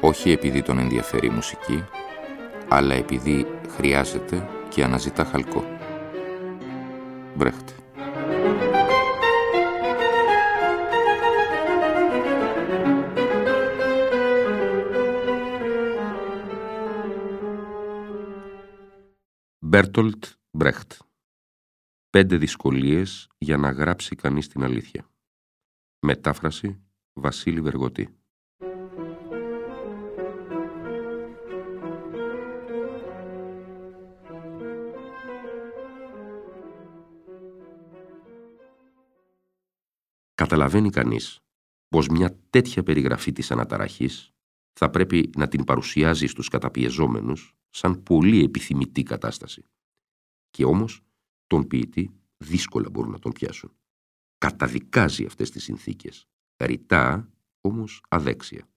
όχι επειδή τον ενδιαφέρει η μουσική, αλλά επειδή χρειάζεται και αναζητά χαλκό. Μπρέχτε. Μπέρτολτ Μπρέχτ Πέντε δυσκολίες για να γράψει κανείς την αλήθεια. Μετάφραση Βασίλη Βεργοτή Καταλαβαίνει κανείς πως μια τέτοια περιγραφή της αναταραχής θα πρέπει να την παρουσιάζει στους καταπιεζόμενους σαν πολύ επιθυμητή κατάσταση. Και όμως τον ποιητή δύσκολα μπορούν να τον πιάσουν. Καταδικάζει αυτές τις συνθήκες, ρητά όμως αδέξια.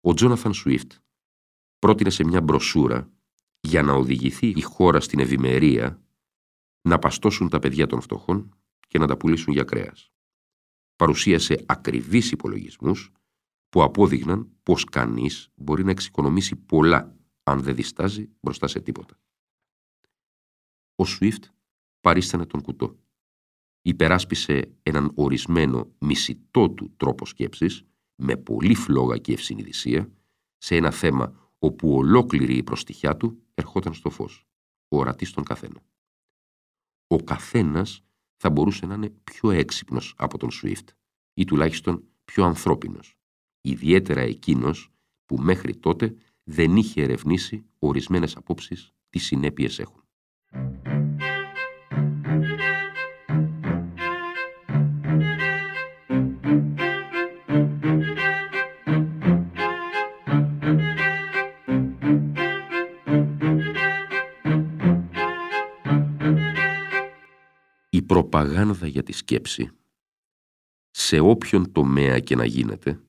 Ο Τζόναθαν Σουίφτ πρότεινε σε μια μπροσούρα για να οδηγηθεί η χώρα στην ευημερία να παστώσουν τα παιδιά των φτωχών και να τα πουλήσουν για κρέας. Παρουσίασε ακριβείς υπολογισμούς που απόδειγναν πως κανείς μπορεί να εξοικονομήσει πολλά αν δεν διστάζει μπροστά σε τίποτα. Ο Σουίφτ παρίστανε τον κουτό. Υπεράσπισε έναν ορισμένο μισητό του τρόπο σκέψης με πολύ φλόγα και ευσυνειδησία σε ένα θέμα όπου ολόκληρη η προστιχιά του ερχόταν στο φως, ορατής στον καθένα. Ο καθένας θα μπορούσε να είναι πιο έξυπνος από τον Swift ή τουλάχιστον πιο ανθρώπινος, ιδιαίτερα εκείνος που μέχρι τότε δεν είχε ερευνήσει ορισμένες απόψεις τι συνέπειες έχουν. Προπαγάνδα για τη σκέψη, σε όποιον τομέα και να γίνεται,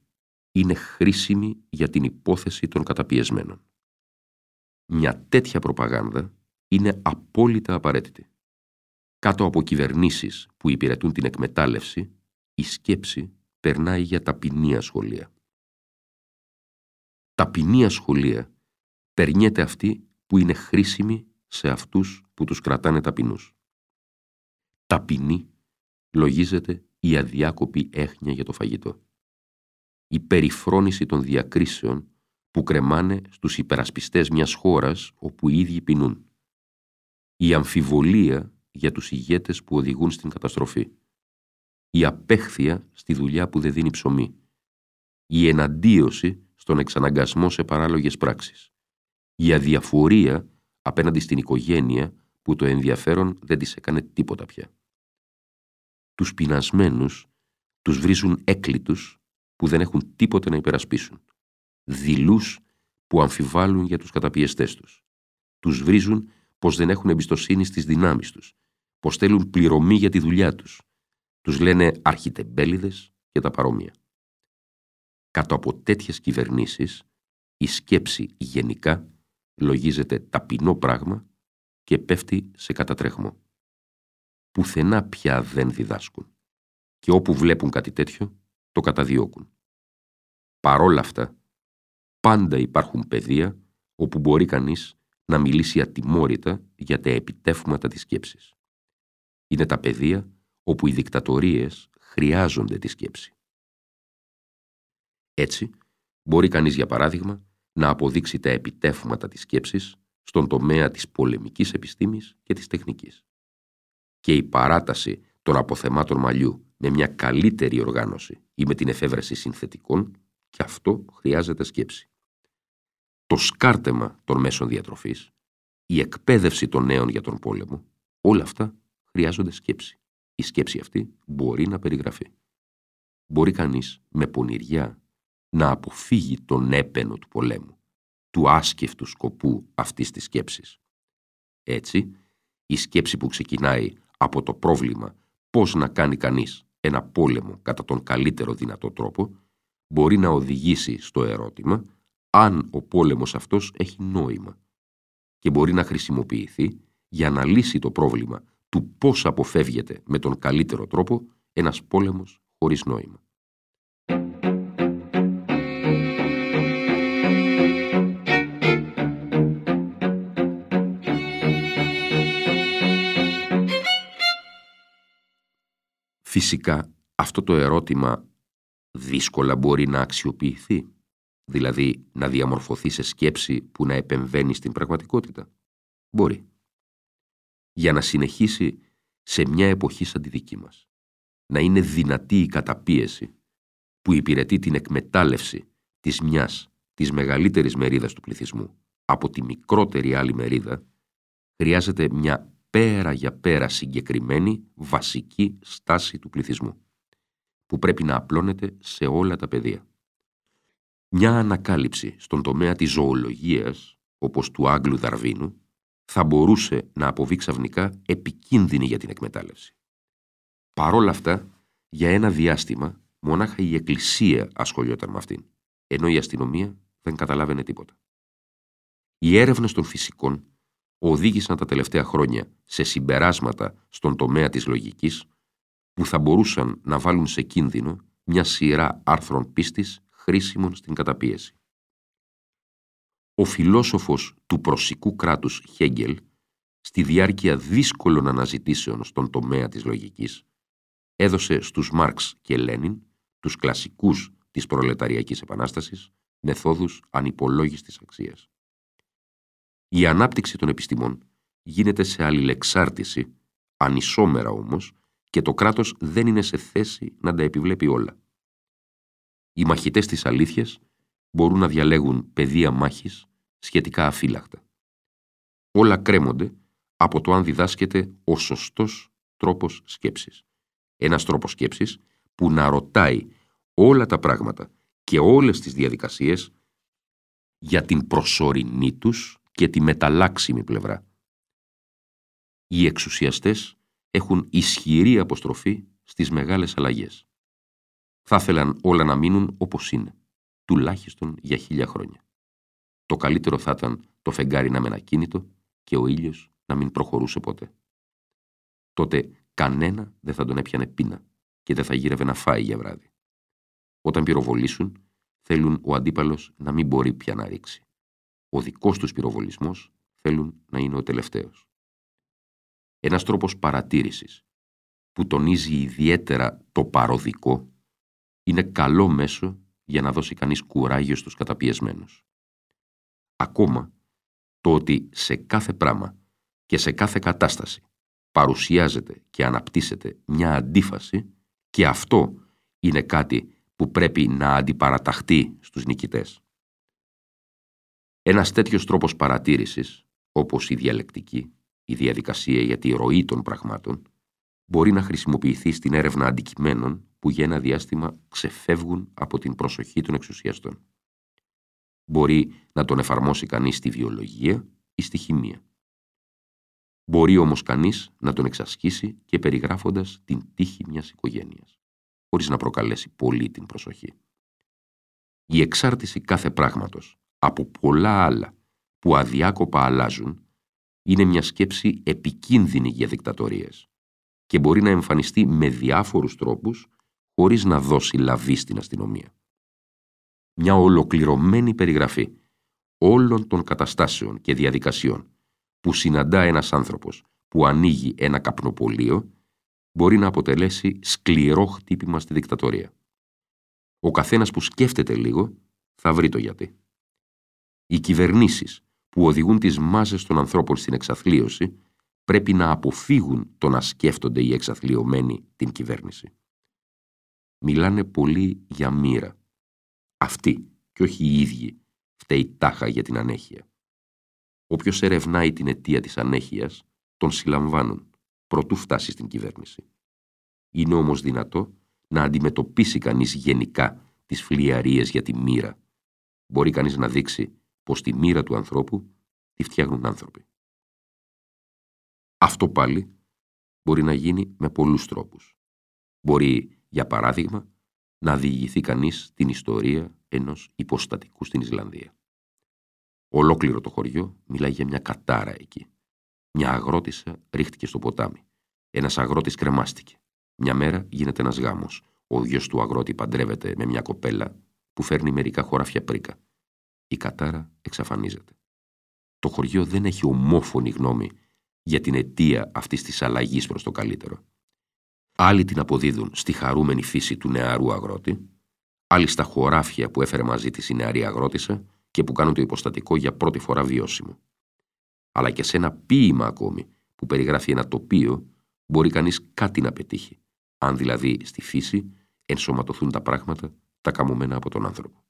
είναι χρήσιμη για την υπόθεση των καταπιεσμένων. Μια τέτοια προπαγάνδα είναι απόλυτα απαραίτητη. Κάτω από κυβερνήσεις που υπηρετούν την εκμετάλλευση, η σκέψη περνάει για ταπεινία σχολεία. Ταπεινία σχολεία περνιέται αυτή που είναι χρήσιμη σε αυτούς που τους κρατάνε ταπεινούς ταπεινή λογίζεται η αδιάκοπη έχνια για το φαγητό. Η περιφρόνηση των διακρίσεων που κρεμάνε στους υπερασπιστές μιας χώρας όπου οι ίδιοι πεινούν. Η αμφιβολία για τους ηγέτες που οδηγούν στην καταστροφή. Η απέχθεια στη δουλειά που δεν δίνει ψωμί. Η εναντίωση στον εξαναγκασμό σε παράλογες πράξεις. Η αδιαφορία απέναντι στην οικογένεια που το ενδιαφέρον δεν της έκανε τίποτα πια τους πεινασμένους τους βρίζουν έκλητους που δεν έχουν τίποτε να υπερασπίσουν. Δειλούς που αμφιβάλλουν για τους καταπιεστές τους. Τους βρίζουν πως δεν έχουν εμπιστοσύνη στις δυνάμεις τους, πως θέλουν πληρωμή για τη δουλειά τους. Τους λένε αρχιτεμπέλιδες και τα παρόμοια. Κάτω από τέτοιες κυβερνήσεις, η σκέψη γενικά λογίζεται ταπεινό πράγμα και πέφτει σε κατατρέχμο πουθενά πια δεν διδάσκουν και όπου βλέπουν κάτι τέτοιο το καταδιώκουν. Παρόλα αυτά, πάντα υπάρχουν παιδεία όπου μπορεί κανείς να μιλήσει ατιμόρυτα για τα επιτεύγματα της σκέψης. Είναι τα παιδεία όπου οι δικτατορίες χρειάζονται τη σκέψη. Έτσι, μπορεί κανείς για παράδειγμα να αποδείξει τα επιτεύγματα της σκέψης στον τομέα της πολεμικής επιστήμης και της τεχνικής και η παράταση των αποθεμάτων μαλλιού με μια καλύτερη οργάνωση ή με την εφεύρεση συνθετικών, και αυτό χρειάζεται σκέψη. Το σκάρτεμα των μέσων διατροφής, η εκπαίδευση των νέων για τον πόλεμο, όλα αυτά χρειάζονται σκέψη. Η σκέψη αυτή μπορεί να περιγραφεί. Μπορεί κανείς με πονηριά να αποφύγει τον έπαινο του πολέμου, του άσκευτου σκοπού αυτής της σκέψης. Έτσι, η σκέψη που ξεκινάει από το πρόβλημα πώς να κάνει κανείς ένα πόλεμο κατά τον καλύτερο δυνατό τρόπο, μπορεί να οδηγήσει στο ερώτημα αν ο πόλεμος αυτός έχει νόημα και μπορεί να χρησιμοποιηθεί για να λύσει το πρόβλημα του πώς αποφεύγεται με τον καλύτερο τρόπο ένας πόλεμος χωρίς νόημα. Φυσικά αυτό το ερώτημα δύσκολα μπορεί να αξιοποιηθεί, δηλαδή να διαμορφωθεί σε σκέψη που να επεμβαίνει στην πραγματικότητα. Μπορεί. Για να συνεχίσει σε μια εποχή σαν τη δική μας. Να είναι δυνατή η καταπίεση που υπηρετεί την εκμετάλλευση της μιας της μεγαλύτερης μερίδας του πληθυσμού από τη μικρότερη άλλη μερίδα, χρειάζεται μια πέρα για πέρα συγκεκριμένη βασική στάση του πληθυσμού, που πρέπει να απλώνεται σε όλα τα πεδία. Μια ανακάλυψη στον τομέα της ζωολογίας, όπως του Άγγλου Δαρβίνου, θα μπορούσε να αποβεί ξαφνικά επικίνδυνη για την εκμετάλλευση. Παρόλα αυτά, για ένα διάστημα, μονάχα η Εκκλησία ασχολιόταν με αυτήν, ενώ η αστυνομία δεν καταλάβαινε τίποτα. Οι έρευνες των φυσικών οδήγησαν τα τελευταία χρόνια σε συμπεράσματα στον τομέα της λογικής που θα μπορούσαν να βάλουν σε κίνδυνο μια σειρά άρθρων πίστης χρήσιμων στην καταπίεση. Ο φιλόσοφος του προσικού κράτους Χέγγελ, στη διάρκεια δύσκολων αναζητήσεων στον τομέα της λογικής, έδωσε στους Μάρξ και Λένιν, τους κλασικούς της προλεταριακής επανάστασης, μεθόδους ανυπολόγιστης αξίας. Η ανάπτυξη των επιστημών γίνεται σε αλληλεξάρτηση, ανισόμερα όμως, και το κράτος δεν είναι σε θέση να τα επιβλέπει όλα. Οι μαχητές της αλήθειας μπορούν να διαλέγουν πεδία μάχης σχετικά αφύλακτα. Όλα κρέμονται από το αν διδάσκεται ο σωστός τρόπος σκέψης. Ένας τρόπος σκέψης που να ρωτάει όλα τα πράγματα και όλες τις διαδικασίες για την προσωρινή τους και τη μεταλλάξιμη πλευρά. Οι εξουσιαστές έχουν ισχυρή αποστροφή στις μεγάλες αλλαγές. Θα ήθελαν όλα να μείνουν όπως είναι, τουλάχιστον για χίλια χρόνια. Το καλύτερο θα ήταν το φεγγάρι να μεν ακίνητο και ο ήλιος να μην προχωρούσε ποτέ. Τότε κανένα δεν θα τον έπιανε πείνα και δεν θα γύρευε να φάει για βράδυ. Όταν πυροβολήσουν, θέλουν ο αντίπαλος να μην μπορεί πια να ρίξει ο δικός τους πυροβολισμός θέλουν να είναι ο τελευταίος. Ένας τρόπος παρατήρησης που τονίζει ιδιαίτερα το παροδικό είναι καλό μέσο για να δώσει κανείς κουράγιο στους καταπιεσμένους. Ακόμα το ότι σε κάθε πράγμα και σε κάθε κατάσταση παρουσιάζεται και αναπτύσσεται μια αντίφαση και αυτό είναι κάτι που πρέπει να αντιπαραταχτεί στους νικητές. Ένας τέτοιος τρόπος παρατήρησης, όπως η διαλεκτική, η διαδικασία για τη ροή των πραγμάτων, μπορεί να χρησιμοποιηθεί στην έρευνα αντικειμένων που για ένα διάστημα ξεφεύγουν από την προσοχή των εξουσιαστών. Μπορεί να τον εφαρμόσει κανείς στη βιολογία ή στη χημεία. Μπορεί όμως κανείς να τον εξασκήσει και περιγράφοντας την τύχη μιας οικογένειας, χωρίς να προκαλέσει πολύ την προσοχή. Η εξάρτηση κάθε πράγματος από πολλά άλλα που αδιάκοπα αλλάζουν είναι μια σκέψη επικίνδυνη για δικτατορίες και μπορεί να εμφανιστεί με διάφορους τρόπους χωρίς να δώσει λαβή στην αστυνομία. Μια ολοκληρωμένη περιγραφή όλων των καταστάσεων και διαδικασιών που συναντά ένας άνθρωπος που ανοίγει ένα καπνοπολείο μπορεί να αποτελέσει σκληρό χτύπημα στη δικτατορία. Ο καθένας που σκέφτεται λίγο θα βρει το γιατί. Οι κυβερνήσεις που οδηγούν τις μάζες των ανθρώπων στην εξαθλίωση πρέπει να αποφύγουν το να σκέφτονται οι εξαθλιωμένοι την κυβέρνηση. Μιλάνε πολύ για μοίρα. Αυτοί και όχι οι ίδιοι φταίει τάχα για την ανέχεια. Όποιος ερευνάει την αιτία της ανέχειας, τον συλλαμβάνουν, προτού φτάσει στην κυβέρνηση. Είναι όμως δυνατό να αντιμετωπίσει κανείς γενικά τις φλιαρίες για τη μοίρα. Μπορεί κανείς να δείξει πως τη μοίρα του ανθρώπου τη φτιάχνουν άνθρωποι. Αυτό πάλι μπορεί να γίνει με πολλούς τρόπους. Μπορεί, για παράδειγμα, να διηγηθεί κανείς την ιστορία ενός υποστατικού στην Ισλανδία. Ολόκληρο το χωριό μιλάει για μια κατάρα εκεί. Μια αγρότησα ρίχτηκε στο ποτάμι. Ένας αγρότης κρεμάστηκε. Μια μέρα γίνεται ένας γάμος. Ο γιος του αγρότη παντρεύεται με μια κοπέλα που φέρνει μερικά χωράφια πρίκα. Η κατάρα εξαφανίζεται. Το χωριό δεν έχει ομόφωνη γνώμη για την αιτία αυτής της αλλαγής προς το καλύτερο. Άλλοι την αποδίδουν στη χαρούμενη φύση του νεαρού αγρότη, άλλοι στα χωράφια που έφερε μαζί της η νεαρή αγρότησα και που κάνουν το υποστατικό για πρώτη φορά βιώσιμο. Αλλά και σε ένα ποίημα ακόμη που περιγράφει ένα τοπίο μπορεί κανείς κάτι να πετύχει, αν δηλαδή στη φύση ενσωματωθούν τα πράγματα τα καμωμένα από τον άνθρωπο.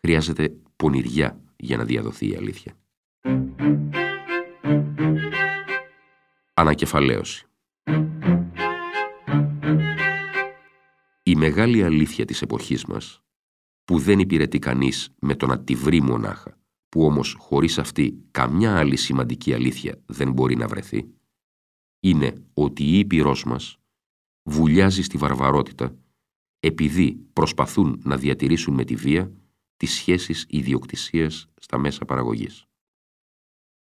Χρειάζεται πονηριά για να διαδοθεί η αλήθεια. Ανακεφαλαίωση Η μεγάλη αλήθεια της εποχής μας, που δεν υπηρετεί κανείς με το να τη βρει μονάχα, που όμως χωρίς αυτή καμιά άλλη σημαντική αλήθεια δεν μπορεί να βρεθεί, είναι ότι η Ήπειρός μας βουλιάζει στη βαρβαρότητα επειδή προσπαθούν να διατηρήσουν με τη βία τις σχέσεις ιδιοκτησίας στα μέσα παραγωγής.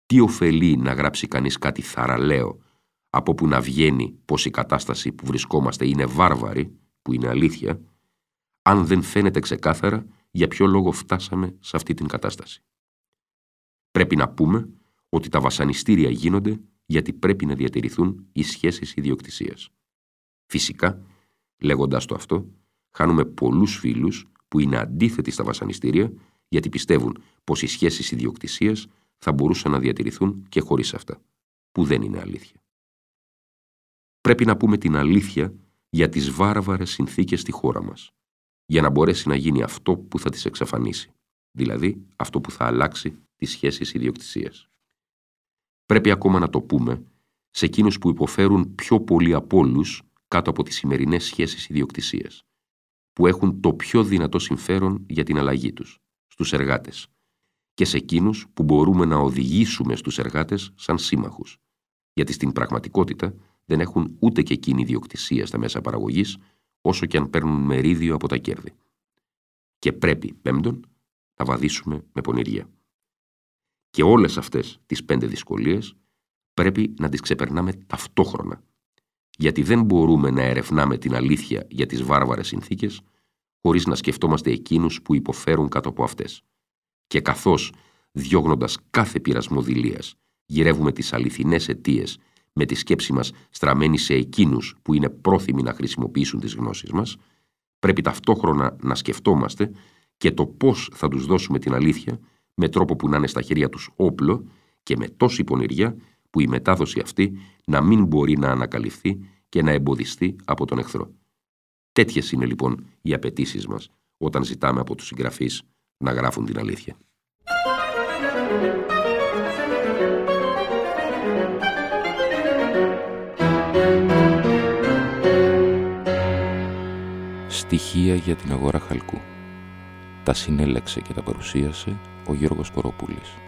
Τι ωφελεί να γράψει κανείς κάτι θαραλέο από που να βγαίνει πως η κατάσταση που βρισκόμαστε είναι βάρβαρη, που είναι αλήθεια, αν δεν φαίνεται ξεκάθαρα για ποιο λόγο φτάσαμε σε αυτή την κατάσταση. Πρέπει να πούμε ότι τα βασανιστήρια γίνονται γιατί πρέπει να διατηρηθούν οι σχέσεις ιδιοκτησίας. Φυσικά, λέγοντας το αυτό, χάνουμε πολλούς φίλους που είναι αντίθετοι στα βασανιστήρια γιατί πιστεύουν πως οι σχέσεις ιδιοκτησίας θα μπορούσαν να διατηρηθούν και χωρίς αυτά, που δεν είναι αλήθεια. Πρέπει να πούμε την αλήθεια για τις βάρβαρες συνθήκες στη χώρα μας, για να μπορέσει να γίνει αυτό που θα τις εξαφανίσει, δηλαδή αυτό που θα αλλάξει τις σχέσεις ιδιοκτησίας. Πρέπει ακόμα να το πούμε σε εκείνους που υποφέρουν πιο πολύ από όλους κάτω από τις σημερινές σχέσεις ιδιοκτησίας, που έχουν το πιο δυνατό συμφέρον για την αλλαγή τους, στους εργάτες, και σε εκείνους που μπορούμε να οδηγήσουμε στους εργάτες σαν σύμμαχους, γιατί στην πραγματικότητα δεν έχουν ούτε και εκείνη ιδιοκτησία στα μέσα παραγωγής, όσο και αν παίρνουν μερίδιο από τα κέρδη. Και πρέπει, πέμπτον, να βαδίσουμε με πονηρία. Και όλες αυτές τις πέντε δυσκολίες πρέπει να τις ξεπερνάμε ταυτόχρονα, γιατί δεν μπορούμε να ερευνάμε την αλήθεια για τις βάρβαρες συνθήκες χωρίς να σκεφτόμαστε εκείνους που υποφέρουν κάτω από αυτές. Και καθώς, διώγνοντας κάθε πειρασμό δηλίας, γυρεύουμε τις αληθινές αιτίες με τη σκέψη μας στραμμένη σε εκείνους που είναι πρόθυμοι να χρησιμοποιήσουν τις γνώσεις μας, πρέπει ταυτόχρονα να σκεφτόμαστε και το πώς θα τους δώσουμε την αλήθεια με τρόπο που να είναι στα χέρια τους όπλο και με τόση πονηριά που η μετάδοση αυτή να μην μπορεί να ανακαλυφθεί και να εμποδιστεί από τον εχθρό. Τέτοιες είναι λοιπόν οι απαιτήσεις μας όταν ζητάμε από τους συγγραφείς να γράφουν την αλήθεια. Στοιχεία για την αγορά χαλκού. Τα συνέλεξε και τα παρουσίασε ο Γιώργος Κοροπούλης.